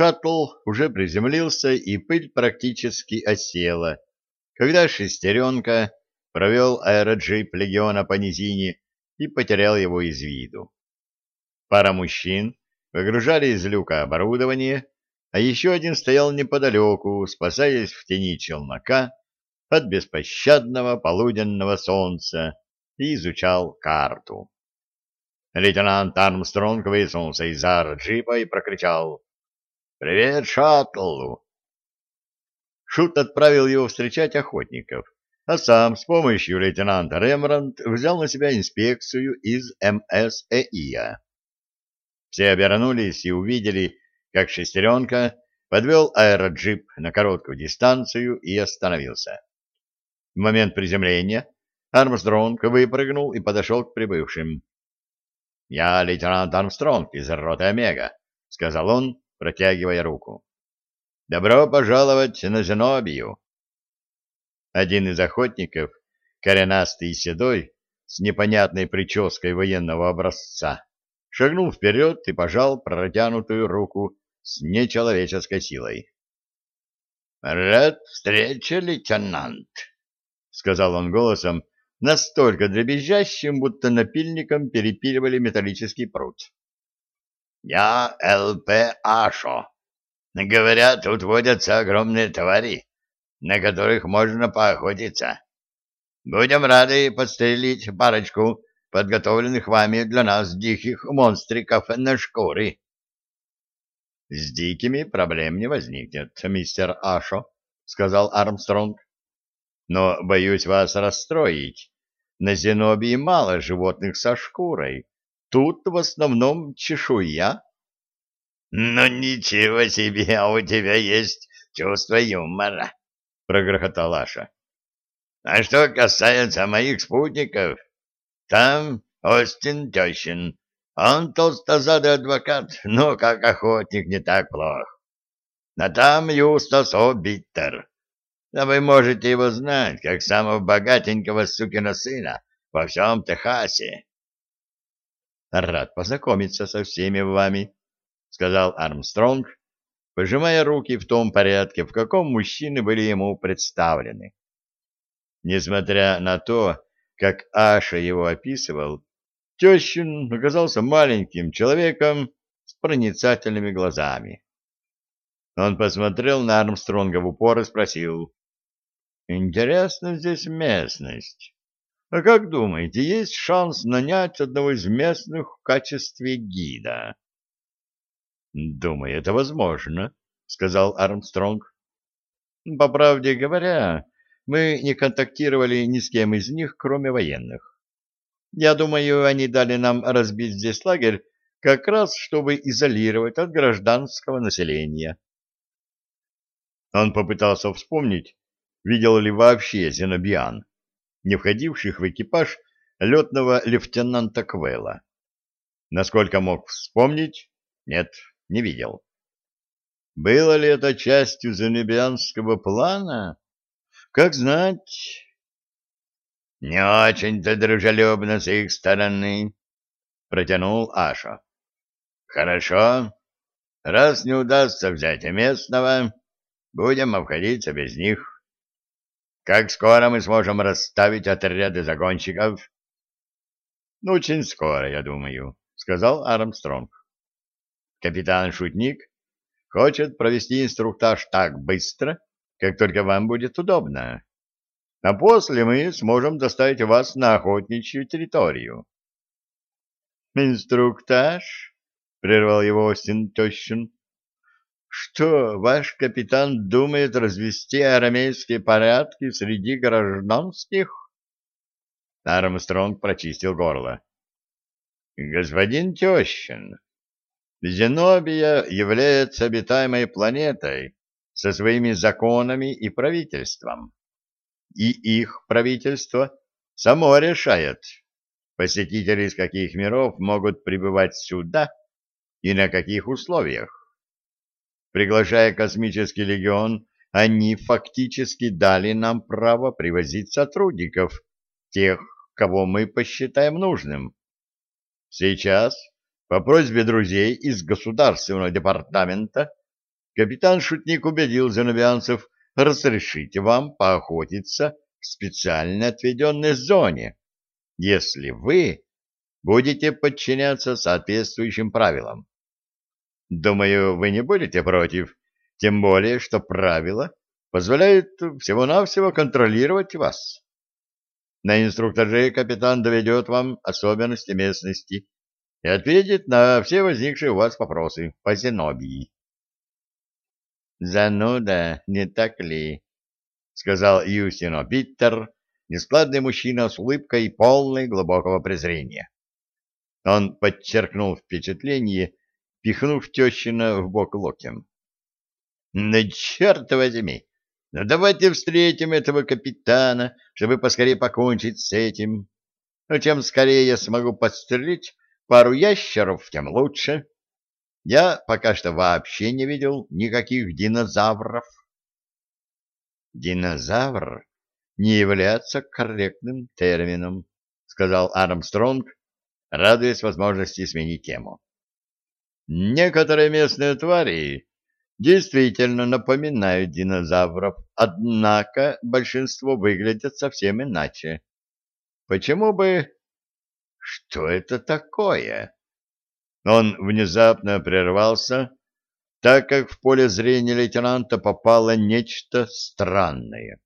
Шаттл уже приземлился, и пыль практически осела, когда шестеренка провел аэроджип легиона по низине и потерял его из виду. Пара мужчин выгружали из люка оборудование, а еще один стоял неподалеку, спасаясь в тени челнока от беспощадного полуденного солнца и изучал карту. Лейтенант Армстронг высунулся из-за джипа и прокричал «Привет, шаттлу!» Шут отправил его встречать охотников, а сам с помощью лейтенанта Рембрандт взял на себя инспекцию из МСЭИА. Все обернулись и увидели, как шестеренка подвел аэроджип на короткую дистанцию и остановился. В момент приземления Армстронг выпрыгнул и подошел к прибывшим. — Я лейтенант Армстронг из роты Омега, — сказал он, протягивая руку. — Добро пожаловать на Зенобию. Один из охотников, коренастый и седой, с непонятной прической военного образца, шагнул вперед и пожал протянутую руку с нечеловеческой силой. — Рад встрече, лейтенант, — сказал он голосом, настолько дребезжащим, будто напильником перепиливали металлический пруд. — Я ЛП Ашо. Говорят, тут водятся огромные твари, на которых можно поохотиться. Будем рады подстрелить парочку подготовленных вами для нас диких монстриков на шкуры. — С дикими проблем не возникнет, мистер Ашо, — сказал Армстронг но боюсь вас расстроить. На Зенобии мало животных со шкурой. Тут в основном чешуя. — Ну ничего себе, а у тебя есть чувство юмора, — прогрохотал Аша. — А что касается моих спутников, там Остин Тещин. Он толстозадый адвокат, но как охотник не так плох. А там Юстас О'Биттер. Да вы можете его знать, как самого богатенького сукина сына во всем Техасе. — Рад познакомиться со всеми вами, — сказал Армстронг, пожимая руки в том порядке, в каком мужчины были ему представлены. Несмотря на то, как Аша его описывал, Тещин оказался маленьким человеком с проницательными глазами. Он посмотрел на Армстронга в упор и спросил, Интересна здесь местность. А как думаете, есть шанс нанять одного из местных в качестве гида? Думаю, это возможно, сказал Армстронг. По правде говоря, мы не контактировали ни с кем из них, кроме военных. Я думаю, они дали нам разбить здесь лагерь как раз, чтобы изолировать от гражданского населения. Он попытался вспомнить, видел ли вообще Зенобиан, не входивших в экипаж летного лейтенанта Квелла. Насколько мог вспомнить, нет, не видел. Было ли это частью зенобианского плана? Как знать... Не очень-то дружелюбно с их стороны, протянул Аша. Хорошо. Раз не удастся взять местного, будем обходиться без них. Как скоро мы сможем расставить отряды загонщиков? — Ну, очень скоро, я думаю, — сказал Армстронг. Капитан Шутник хочет провести инструктаж так быстро, как только вам будет удобно. А после мы сможем доставить вас на охотничью территорию. — Инструктаж? — прервал его Остин Тощин. Что, ваш капитан думает развести арамейские порядки среди гражданских? Армстронг прочистил горло. Господин Тещин, Зенобия является обитаемой планетой со своими законами и правительством. И их правительство само решает, посетители из каких миров могут прибывать сюда и на каких условиях. Приглашая космический легион, они фактически дали нам право привозить сотрудников, тех, кого мы посчитаем нужным. Сейчас, по просьбе друзей из Государственного департамента, капитан-шутник убедил зенобианцев разрешить вам поохотиться в специально отведенной зоне, если вы будете подчиняться соответствующим правилам. Думаю, вы не будете против, тем более, что правила позволяют всего-навсего контролировать вас. На инструктаже капитан доведет вам особенности местности и ответит на все возникшие у вас вопросы по Зенобии. «Зануда, не так ли?» — сказал Юстино Питер, нескладный мужчина с улыбкой полной глубокого презрения. Он подчеркнул впечатление, пихнув тещина в бок локтем. — Ну, черт возьми! Ну, давайте встретим этого капитана, чтобы поскорее покончить с этим. Но ну, чем скорее я смогу подстрелить пару ящеров, тем лучше. Я пока что вообще не видел никаких динозавров. Динозавр не является корректным термином, сказал Армстронг, радуясь возможности сменить тему. Некоторые местные твари действительно напоминают динозавров, однако большинство выглядят совсем иначе. Почему бы... Что это такое? Он внезапно прервался, так как в поле зрения лейтенанта попало нечто странное.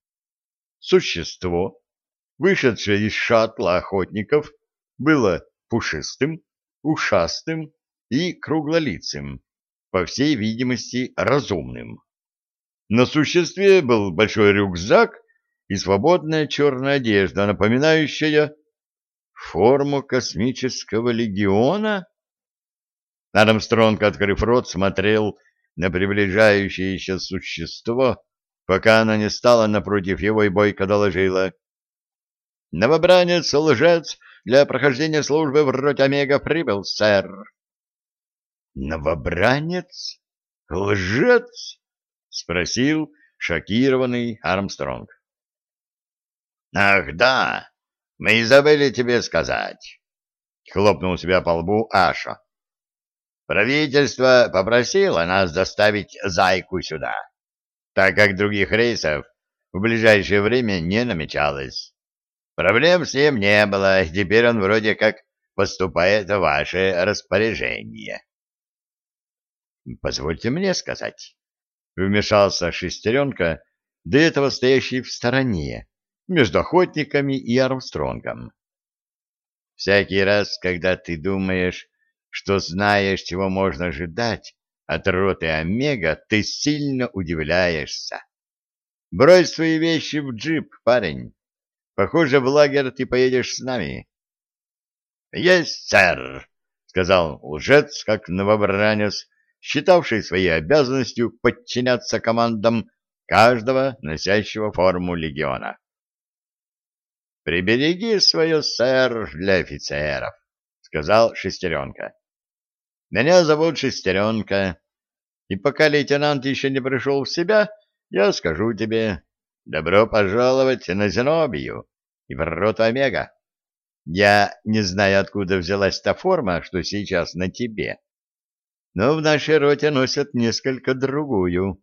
Существо, вышедшее из шаттла охотников, было пушистым, ушастым и круглолицым, по всей видимости, разумным. На существе был большой рюкзак и свободная черная одежда, напоминающая форму космического легиона. Армстронг, открыв рот, смотрел на приближающееся существо, пока она не стала напротив его и бойко доложила. «Новобранец-лжец для прохождения службы в роте Омега прибыл, сэр». «Новобранец? Лжец?» — спросил шокированный Армстронг. «Ах, да, мы и забыли тебе сказать», — хлопнул себя по лбу Аша. Правительство попросило нас доставить зайку сюда, так как других рейсов в ближайшее время не намечалось. Проблем с ним не было, теперь он вроде как поступает в ваше распоряжение. — Позвольте мне сказать, — вмешался шестеренка, до этого стоящий в стороне, между охотниками и Армстронгом. Всякий раз, когда ты думаешь, что знаешь, чего можно ожидать от роты Омега, ты сильно удивляешься. Брось свои вещи в джип, парень. Похоже, в лагерь ты поедешь с нами. — Есть, сэр, — сказал лжец, как новобранец, считавший своей обязанностью подчиняться командам каждого носящего форму легиона. — Прибереги свое, сэр, для офицеров, — сказал Шестеренка. Меня зовут Шестеренка, и пока лейтенант еще не пришел в себя, я скажу тебе, добро пожаловать на Зенобию и в роту Омега. Я не знаю, откуда взялась та форма, что сейчас на тебе, но в нашей роте носят несколько другую.